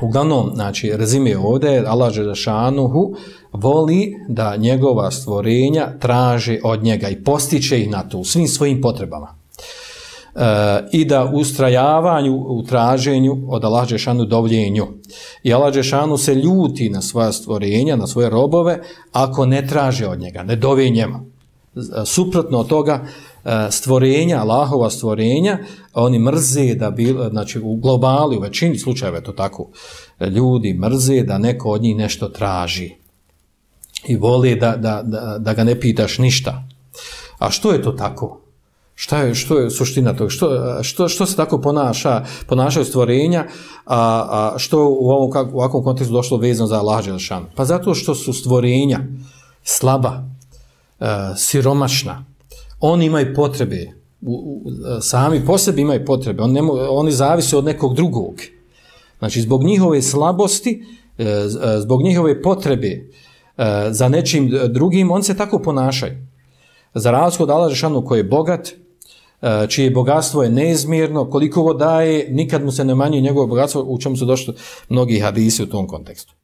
uglavnom, znači, rezime ovdje, Allah voli da njegova stvorenja traže od njega i postiče ih na to u svim svojim potrebama. E, i da ustrajavanju u traženju od Allah Žešanu dovljenju. I Allah se ljuti na svoja stvorenja, na svoje robove, ako ne traže od njega, ne dovije njemu. Suprotno od toga, e, stvorenja, Allahova stvorenja, oni mrze da bi, znači u globali, u većini slučajeva je to tako, ljudi mrze da neko od njih nešto traži i voli da, da, da, da ga ne pitaš ništa. A što je to tako? Šta je, što je suština toga? Što, što, što se tako ponaša, ponašaju stvorenja, a, a što u ovom, u ovakvom kontekstu došlo vezano za Allah Đelšan? Pa zato što su stvorenja slaba, e, siromašna, oni imaju potrebe, u, u, sami po sebi imaju potrebe, oni, nemo, oni zavise od nekog drugog. Znači, zbog njihove slabosti, e, e zbog njihove potrebe e, za nečim drugim, oni se tako ponašaju. Za razliku od Allah koji je bogat, čije bogatstvo je neizmjerno, koliko go daje, nikad mu se ne manji njegovo bogatstvo, u čemu su došli mnogi hadisi u tom kontekstu.